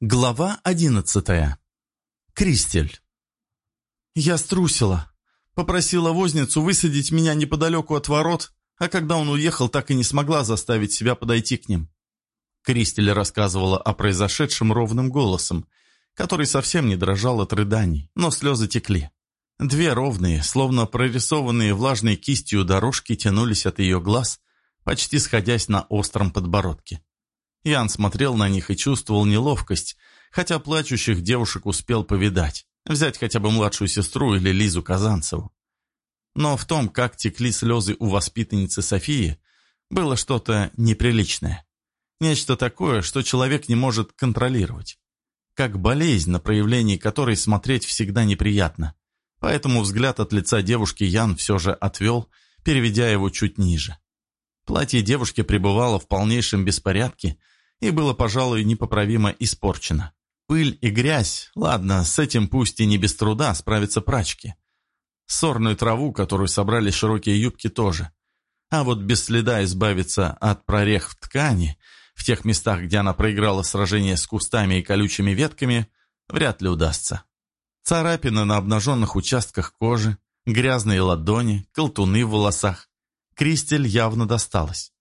Глава одиннадцатая. Кристель. Я струсила. Попросила возницу высадить меня неподалеку от ворот, а когда он уехал, так и не смогла заставить себя подойти к ним. Кристель рассказывала о произошедшем ровным голосом, который совсем не дрожал от рыданий, но слезы текли. Две ровные, словно прорисованные влажной кистью дорожки тянулись от ее глаз, почти сходясь на остром подбородке. Ян смотрел на них и чувствовал неловкость, хотя плачущих девушек успел повидать, взять хотя бы младшую сестру или Лизу Казанцеву. Но в том, как текли слезы у воспитанницы Софии, было что-то неприличное. Нечто такое, что человек не может контролировать. Как болезнь, на проявлении которой смотреть всегда неприятно. Поэтому взгляд от лица девушки Ян все же отвел, переведя его чуть ниже. Платье девушки пребывало в полнейшем беспорядке и было, пожалуй, непоправимо испорчено. Пыль и грязь, ладно, с этим пусть и не без труда справятся прачки. Сорную траву, которую собрали широкие юбки, тоже. А вот без следа избавиться от прорех в ткани, в тех местах, где она проиграла сражение с кустами и колючими ветками, вряд ли удастся. Царапины на обнаженных участках кожи, грязные ладони, колтуны в волосах. Кристель явно досталась.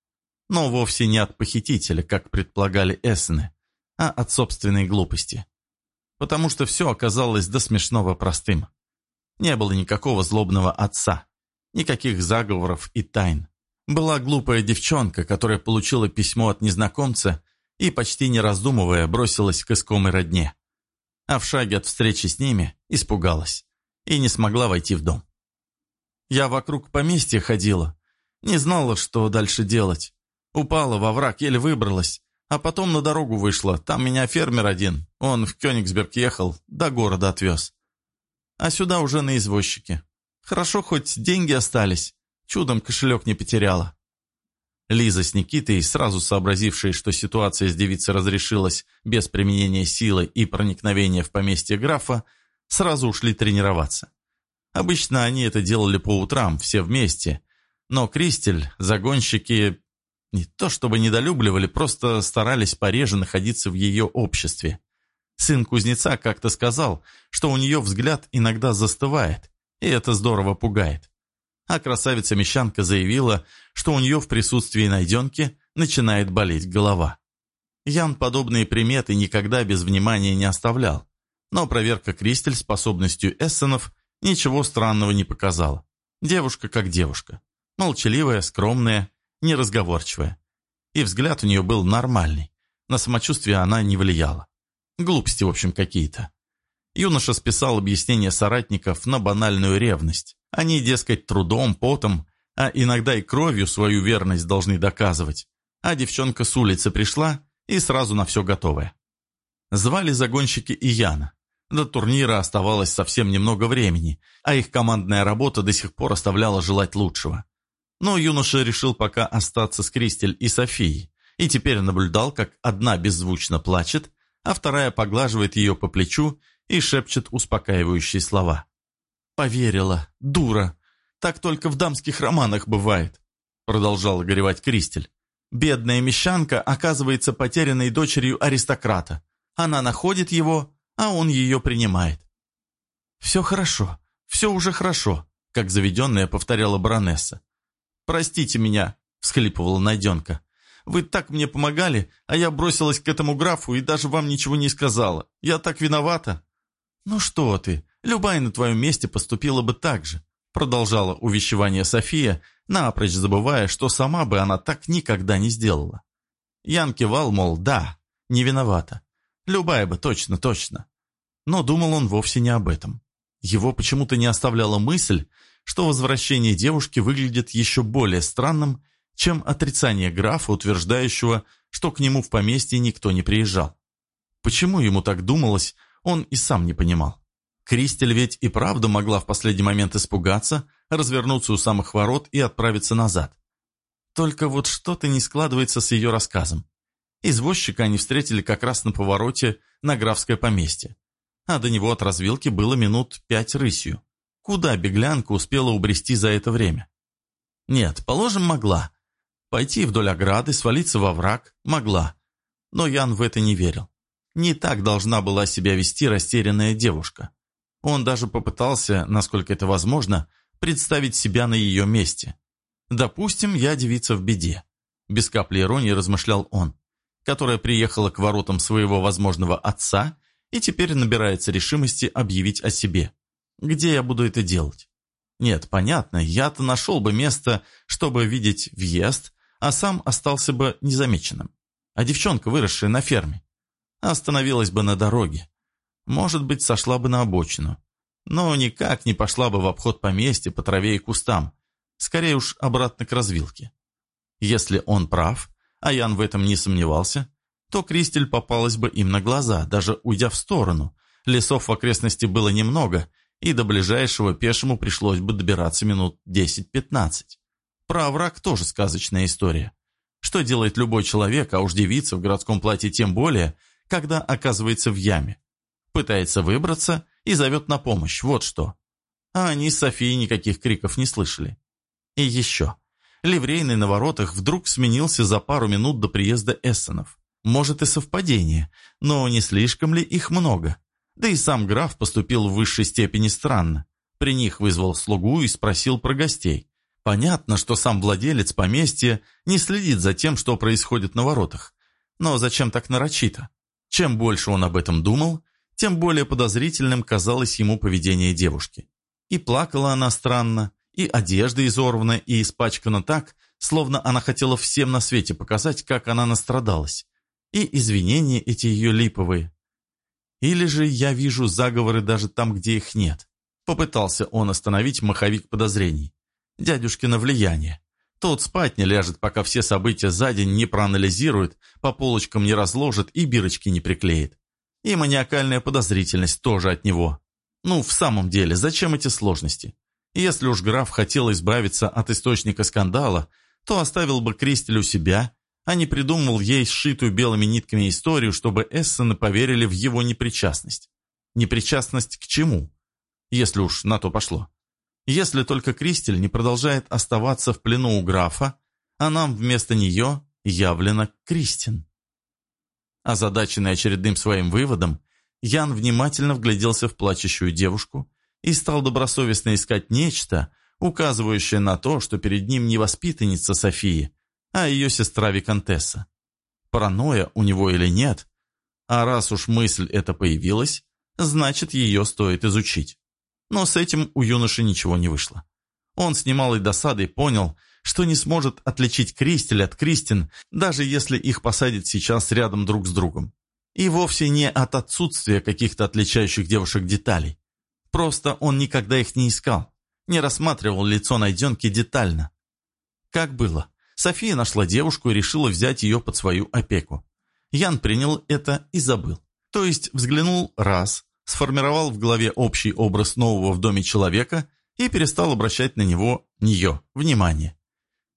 Но вовсе не от похитителя, как предполагали Эссены, а от собственной глупости. Потому что все оказалось до смешного простым. Не было никакого злобного отца, никаких заговоров и тайн. Была глупая девчонка, которая получила письмо от незнакомца и, почти не раздумывая, бросилась к искомой родне. А в шаге от встречи с ними испугалась и не смогла войти в дом. Я вокруг поместья ходила, не знала, что дальше делать. Упала во враг, еле выбралась. А потом на дорогу вышла. Там меня фермер один. Он в Кёнигсберг ехал, до города отвез. А сюда уже на извозчике. Хорошо, хоть деньги остались. Чудом кошелек не потеряла. Лиза с Никитой, сразу сообразившие, что ситуация с девицей разрешилась без применения силы и проникновения в поместье графа, сразу ушли тренироваться. Обычно они это делали по утрам, все вместе, но Кристель, загонщики не то чтобы недолюбливали, просто старались пореже находиться в ее обществе. Сын кузнеца как-то сказал, что у нее взгляд иногда застывает, и это здорово пугает. А красавица-мещанка заявила, что у нее в присутствии найденки начинает болеть голова. Ян подобные приметы никогда без внимания не оставлял, но проверка Кристель способностью эссенов ничего странного не показала. Девушка как девушка. Молчаливая, скромная, неразговорчивая. И взгляд у нее был нормальный. На самочувствие она не влияла. Глупости, в общем, какие-то. Юноша списал объяснение соратников на банальную ревность. Они, дескать, трудом, потом, а иногда и кровью свою верность должны доказывать. А девчонка с улицы пришла и сразу на все готовая. Звали загонщики и Яна. До турнира оставалось совсем немного времени, а их командная работа до сих пор оставляла желать лучшего. Но юноша решил пока остаться с Кристель и Софией, и теперь наблюдал, как одна беззвучно плачет, а вторая поглаживает ее по плечу и шепчет успокаивающие слова. «Поверила, дура. Так только в дамских романах бывает», продолжала горевать Кристель. «Бедная мещанка оказывается потерянной дочерью аристократа. Она находит его, а он ее принимает». «Все хорошо, все уже хорошо», как заведенная повторяла баронесса. «Простите меня», — всхлипывала Найденка. «Вы так мне помогали, а я бросилась к этому графу и даже вам ничего не сказала. Я так виновата». «Ну что ты, любая на твоем месте поступила бы так же», продолжала увещевание София, напрочь забывая, что сама бы она так никогда не сделала. Ян кивал, мол, да, не виновата. Любая бы, точно, точно. Но думал он вовсе не об этом. Его почему-то не оставляла мысль, что возвращение девушки выглядит еще более странным, чем отрицание графа, утверждающего, что к нему в поместье никто не приезжал. Почему ему так думалось, он и сам не понимал. Кристель ведь и правда могла в последний момент испугаться, развернуться у самых ворот и отправиться назад. Только вот что-то не складывается с ее рассказом. Извозчика они встретили как раз на повороте на графское поместье, а до него от развилки было минут пять рысью. Куда беглянка успела убрести за это время? Нет, положим, могла. Пойти вдоль ограды, свалиться во враг – могла. Но Ян в это не верил. Не так должна была себя вести растерянная девушка. Он даже попытался, насколько это возможно, представить себя на ее месте. «Допустим, я девица в беде», – без капли иронии размышлял он, которая приехала к воротам своего возможного отца и теперь набирается решимости объявить о себе. Где я буду это делать? Нет, понятно, я-то нашел бы место, чтобы видеть въезд, а сам остался бы незамеченным. А девчонка, выросшая на ферме, остановилась бы на дороге. Может быть, сошла бы на обочину. Но никак не пошла бы в обход поместья по траве и кустам. Скорее уж обратно к развилке. Если он прав, а Ян в этом не сомневался, то Кристель попалась бы им на глаза, даже уйдя в сторону. Лесов в окрестности было немного, и до ближайшего пешему пришлось бы добираться минут 10-15. Про овраг тоже сказочная история. Что делает любой человек, а уж девица в городском платье тем более, когда оказывается в яме? Пытается выбраться и зовет на помощь, вот что. А они с Софией никаких криков не слышали. И еще. Ливрейный на воротах вдруг сменился за пару минут до приезда Эссенов. Может и совпадение, но не слишком ли их много? Да и сам граф поступил в высшей степени странно. При них вызвал слугу и спросил про гостей. Понятно, что сам владелец поместья не следит за тем, что происходит на воротах. Но зачем так нарочито? Чем больше он об этом думал, тем более подозрительным казалось ему поведение девушки. И плакала она странно, и одежда изорвана и испачкана так, словно она хотела всем на свете показать, как она настрадалась. И извинения эти ее липовые, или же я вижу заговоры даже там, где их нет. Попытался он остановить маховик подозрений. Дядюшкино влияние. Тот спать не ляжет, пока все события за день не проанализирует, по полочкам не разложит и бирочки не приклеит. И маниакальная подозрительность тоже от него. Ну, в самом деле, зачем эти сложности? Если уж граф хотел избавиться от источника скандала, то оставил бы Кристель у себя а не придумал ей сшитую белыми нитками историю, чтобы Эссены поверили в его непричастность. Непричастность к чему? Если уж на то пошло. Если только Кристель не продолжает оставаться в плену у графа, а нам вместо нее явлена Кристин. Озадаченный очередным своим выводом, Ян внимательно вгляделся в плачущую девушку и стал добросовестно искать нечто, указывающее на то, что перед ним не воспитанница Софии, а ее сестра Викантесса. Паранойя у него или нет, а раз уж мысль эта появилась, значит, ее стоит изучить. Но с этим у юноши ничего не вышло. Он с немалой досадой понял, что не сможет отличить Кристель от Кристин, даже если их посадят сейчас рядом друг с другом. И вовсе не от отсутствия каких-то отличающих девушек деталей. Просто он никогда их не искал, не рассматривал лицо найденки детально. Как было? София нашла девушку и решила взять ее под свою опеку. Ян принял это и забыл. То есть взглянул раз, сформировал в голове общий образ нового в доме человека и перестал обращать на него, нее, внимание.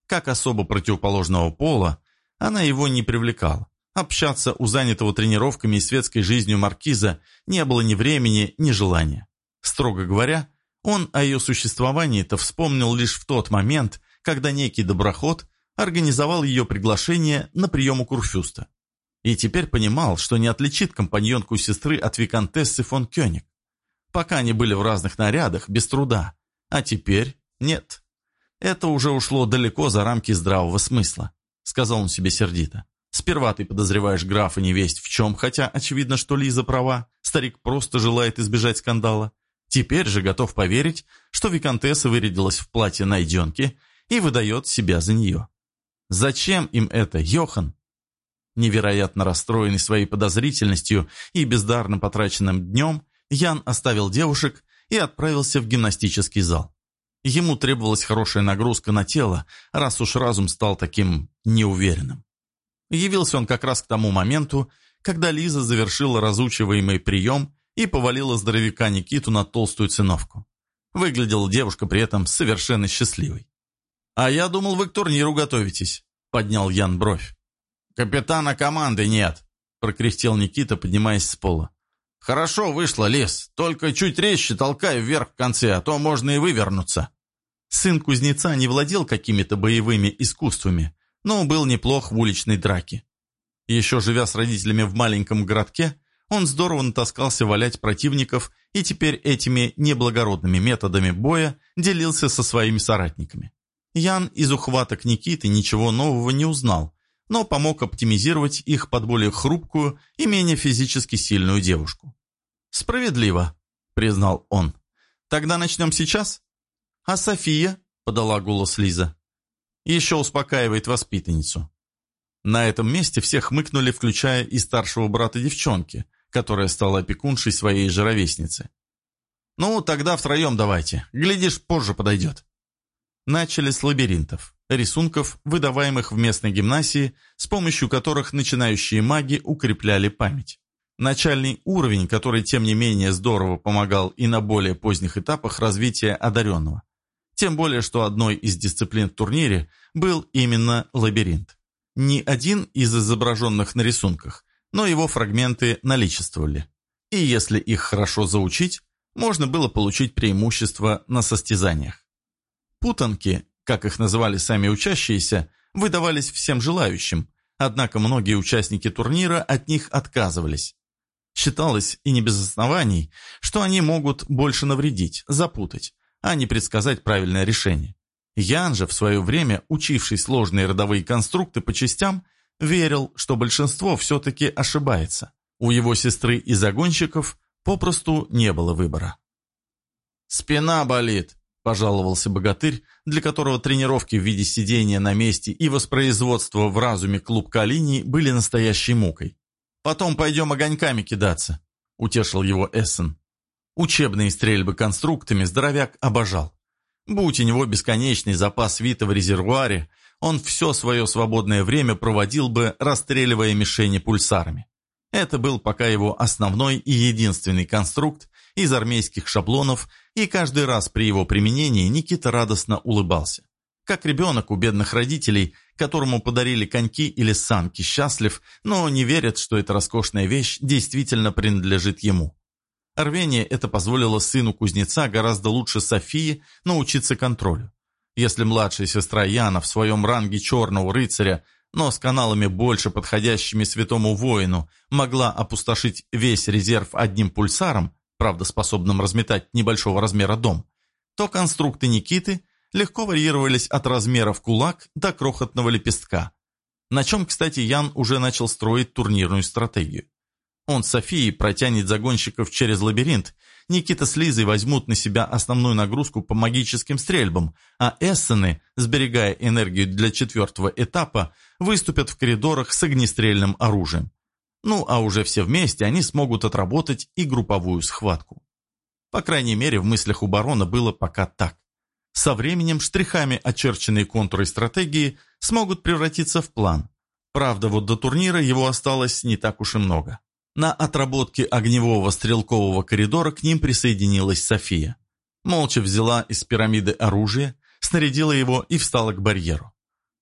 Как особо противоположного пола, она его не привлекала. Общаться у занятого тренировками и светской жизнью маркиза не было ни времени, ни желания. Строго говоря, он о ее существовании-то вспомнил лишь в тот момент, когда некий доброход организовал ее приглашение на прием у Курфюста. И теперь понимал, что не отличит компаньонку сестры от виконтессы фон Кёник. Пока они были в разных нарядах, без труда. А теперь нет. Это уже ушло далеко за рамки здравого смысла, сказал он себе сердито. Сперва ты подозреваешь графа невесть в чем, хотя очевидно, что Лиза права, старик просто желает избежать скандала. Теперь же готов поверить, что виконтесса вырядилась в платье найденки и выдает себя за нее. Зачем им это, Йохан? Невероятно расстроенный своей подозрительностью и бездарно потраченным днем, Ян оставил девушек и отправился в гимнастический зал. Ему требовалась хорошая нагрузка на тело, раз уж разум стал таким неуверенным. Явился он как раз к тому моменту, когда Лиза завершила разучиваемый прием и повалила здоровяка Никиту на толстую циновку. Выглядела девушка при этом совершенно счастливой. «А я думал, вы к турниру готовитесь», — поднял Ян бровь. «Капитана команды нет», — прокряхтел Никита, поднимаясь с пола. «Хорошо вышло, Лес, только чуть резче толкай вверх в конце, а то можно и вывернуться». Сын кузнеца не владел какими-то боевыми искусствами, но был неплох в уличной драке. Еще живя с родителями в маленьком городке, Он здорово натаскался валять противников и теперь этими неблагородными методами боя делился со своими соратниками. Ян из ухваток Никиты ничего нового не узнал, но помог оптимизировать их под более хрупкую и менее физически сильную девушку. «Справедливо», — признал он. «Тогда начнем сейчас?» «А София?» — подала голос Лиза. «Еще успокаивает воспитанницу». На этом месте все хмыкнули, включая и старшего брата девчонки, которая стала опекуншей своей же ровесницы. «Ну, тогда втроем давайте. Глядишь, позже подойдет». Начали с лабиринтов, рисунков, выдаваемых в местной гимнасии, с помощью которых начинающие маги укрепляли память. Начальный уровень, который, тем не менее, здорово помогал и на более поздних этапах развития одаренного. Тем более, что одной из дисциплин в турнире был именно лабиринт. Не один из изображенных на рисунках, но его фрагменты наличествовали. И если их хорошо заучить, можно было получить преимущество на состязаниях. Путанки, как их называли сами учащиеся, выдавались всем желающим, однако многие участники турнира от них отказывались. Считалось, и не без оснований, что они могут больше навредить, запутать, а не предсказать правильное решение. Ян же, в свое время, учивший сложные родовые конструкты по частям, верил, что большинство все-таки ошибается. У его сестры и загонщиков попросту не было выбора. «Спина болит», – пожаловался богатырь, для которого тренировки в виде сидения на месте и воспроизводства в разуме клубка линий были настоящей мукой. «Потом пойдем огоньками кидаться», – утешил его Эссен. Учебные стрельбы конструктами здоровяк обожал. Будь у него бесконечный запас вита в резервуаре, он все свое свободное время проводил бы, расстреливая мишени пульсарами. Это был пока его основной и единственный конструкт из армейских шаблонов, и каждый раз при его применении Никита радостно улыбался. Как ребенок у бедных родителей, которому подарили коньки или санки, счастлив, но не верят, что эта роскошная вещь действительно принадлежит ему. Рвение это позволило сыну кузнеца гораздо лучше Софии научиться контролю. Если младшая сестра Яна в своем ранге черного рыцаря, но с каналами больше подходящими святому воину, могла опустошить весь резерв одним пульсаром, правда способным разметать небольшого размера дом, то конструкты Никиты легко варьировались от размеров кулак до крохотного лепестка, на чем, кстати, Ян уже начал строить турнирную стратегию. Он с Софией протянет загонщиков через лабиринт. Никита с Лизой возьмут на себя основную нагрузку по магическим стрельбам, а эссены, сберегая энергию для четвертого этапа, выступят в коридорах с огнестрельным оружием. Ну, а уже все вместе они смогут отработать и групповую схватку. По крайней мере, в мыслях у барона было пока так. Со временем штрихами очерченные контуры стратегии смогут превратиться в план. Правда, вот до турнира его осталось не так уж и много. На отработке огневого стрелкового коридора к ним присоединилась София. Молча взяла из пирамиды оружие, снарядила его и встала к барьеру.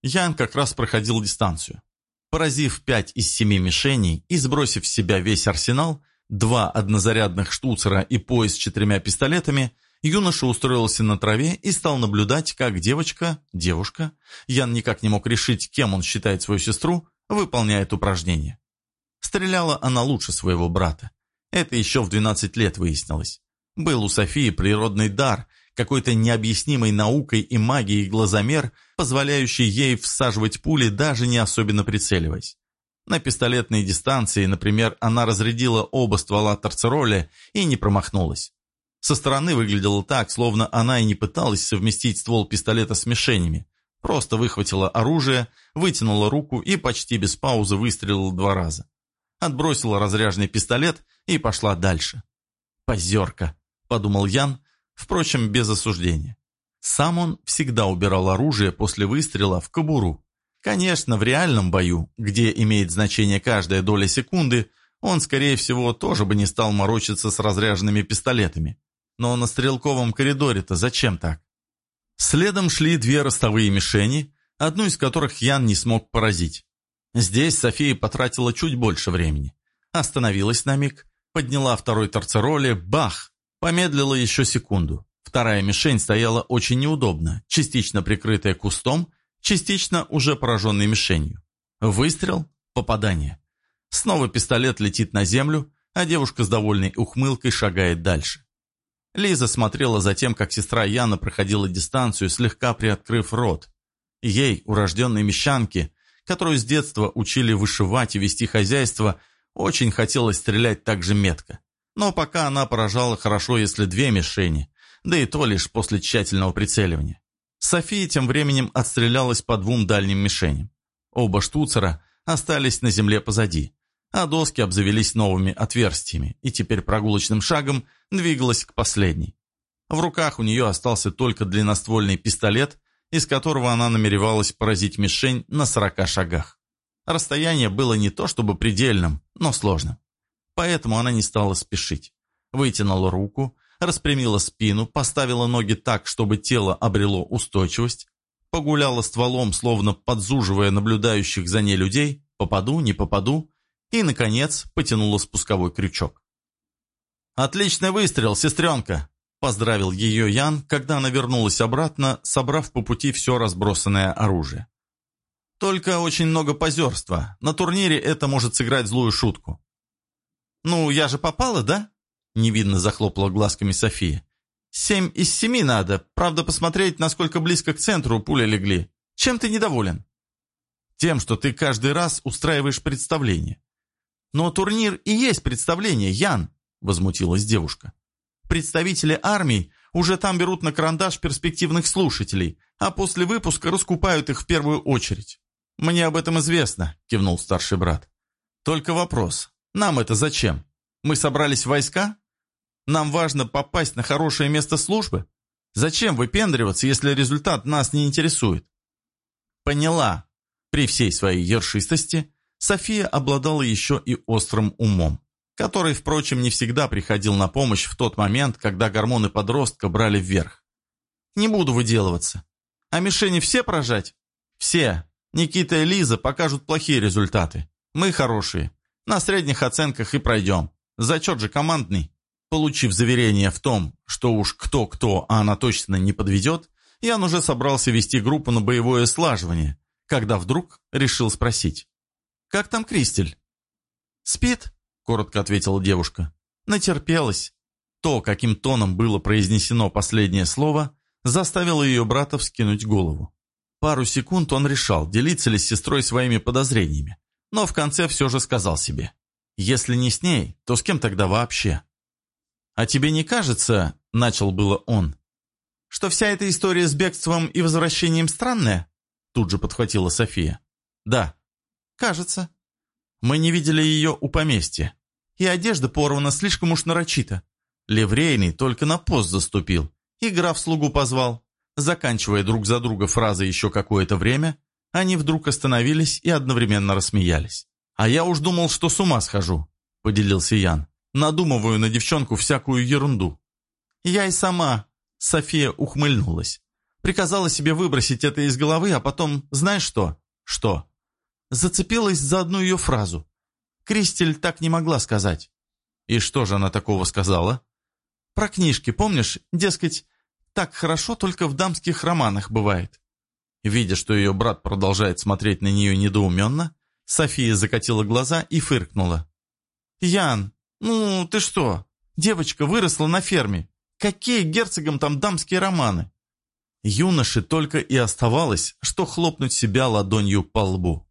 Ян как раз проходил дистанцию. Поразив пять из семи мишеней и сбросив с себя весь арсенал, два однозарядных штуцера и пояс с четырьмя пистолетами, юноша устроился на траве и стал наблюдать, как девочка, девушка, Ян никак не мог решить, кем он считает свою сестру, выполняет упражнение. Стреляла она лучше своего брата. Это еще в 12 лет выяснилось. Был у Софии природный дар, какой-то необъяснимой наукой и магией глазомер, позволяющий ей всаживать пули, даже не особенно прицеливаясь. На пистолетной дистанции, например, она разрядила оба ствола торцероля и не промахнулась. Со стороны выглядело так, словно она и не пыталась совместить ствол пистолета с мишенями. Просто выхватила оружие, вытянула руку и почти без паузы выстрелила два раза отбросила разряженный пистолет и пошла дальше. «Позерка», — подумал Ян, впрочем, без осуждения. Сам он всегда убирал оружие после выстрела в кобуру. Конечно, в реальном бою, где имеет значение каждая доля секунды, он, скорее всего, тоже бы не стал морочиться с разряженными пистолетами. Но на стрелковом коридоре-то зачем так? Следом шли две ростовые мишени, одну из которых Ян не смог поразить. Здесь София потратила чуть больше времени. Остановилась на миг, подняла второй торцероли, бах! Помедлила еще секунду. Вторая мишень стояла очень неудобно, частично прикрытая кустом, частично уже пораженной мишенью. Выстрел, попадание. Снова пистолет летит на землю, а девушка с довольной ухмылкой шагает дальше. Лиза смотрела за тем, как сестра Яна проходила дистанцию, слегка приоткрыв рот. Ей, урожденной мещанке, которую с детства учили вышивать и вести хозяйство, очень хотелось стрелять так же метко. Но пока она поражала хорошо, если две мишени, да и то лишь после тщательного прицеливания. София тем временем отстрелялась по двум дальним мишеням. Оба штуцера остались на земле позади, а доски обзавелись новыми отверстиями и теперь прогулочным шагом двигалась к последней. В руках у нее остался только длинноствольный пистолет, из которого она намеревалась поразить мишень на 40 шагах. Расстояние было не то чтобы предельным, но сложным. Поэтому она не стала спешить. Вытянула руку, распрямила спину, поставила ноги так, чтобы тело обрело устойчивость, погуляла стволом, словно подзуживая наблюдающих за ней людей, попаду, не попаду, и, наконец, потянула спусковой крючок. «Отличный выстрел, сестренка!» – поздравил ее Ян, когда она вернулась обратно, собрав по пути все разбросанное оружие. «Только очень много позерства. На турнире это может сыграть злую шутку». «Ну, я же попала, да?» – невидно захлопала глазками София. «Семь из семи надо. Правда, посмотреть, насколько близко к центру пули легли. Чем ты недоволен?» «Тем, что ты каждый раз устраиваешь представление». «Но турнир и есть представление, Ян», – возмутилась девушка. «Представители армий уже там берут на карандаш перспективных слушателей, а после выпуска раскупают их в первую очередь». «Мне об этом известно», – кивнул старший брат. «Только вопрос. Нам это зачем? Мы собрались в войска? Нам важно попасть на хорошее место службы? Зачем выпендриваться, если результат нас не интересует?» «Поняла». При всей своей ершистости София обладала еще и острым умом который, впрочем, не всегда приходил на помощь в тот момент, когда гормоны подростка брали вверх. «Не буду выделываться. А мишени все прожать?» «Все. Никита и Лиза покажут плохие результаты. Мы хорошие. На средних оценках и пройдем. Зачет же командный». Получив заверение в том, что уж кто-кто, а она точно не подведет, Ян уже собрался вести группу на боевое слаживание, когда вдруг решил спросить. «Как там Кристель?» «Спит?» коротко ответила девушка. Натерпелась. То, каким тоном было произнесено последнее слово, заставило ее брата вскинуть голову. Пару секунд он решал, делиться ли с сестрой своими подозрениями, но в конце все же сказал себе. «Если не с ней, то с кем тогда вообще?» «А тебе не кажется, — начал было он, — что вся эта история с бегством и возвращением странная?» Тут же подхватила София. «Да, кажется. Мы не видели ее у поместья и одежда порвана слишком уж нарочито. Леврейный только на пост заступил, и граф слугу позвал. Заканчивая друг за друга фразы еще какое-то время, они вдруг остановились и одновременно рассмеялись. «А я уж думал, что с ума схожу», — поделился Ян. «Надумываю на девчонку всякую ерунду». «Я и сама», — София ухмыльнулась. «Приказала себе выбросить это из головы, а потом, знаешь что?» «Что?» Зацепилась за одну ее фразу. Кристель так не могла сказать. И что же она такого сказала? Про книжки, помнишь? Дескать, так хорошо только в дамских романах бывает. Видя, что ее брат продолжает смотреть на нее недоуменно, София закатила глаза и фыркнула. «Ян, ну ты что? Девочка выросла на ферме. Какие герцогам там дамские романы?» Юноше только и оставалось, что хлопнуть себя ладонью по лбу.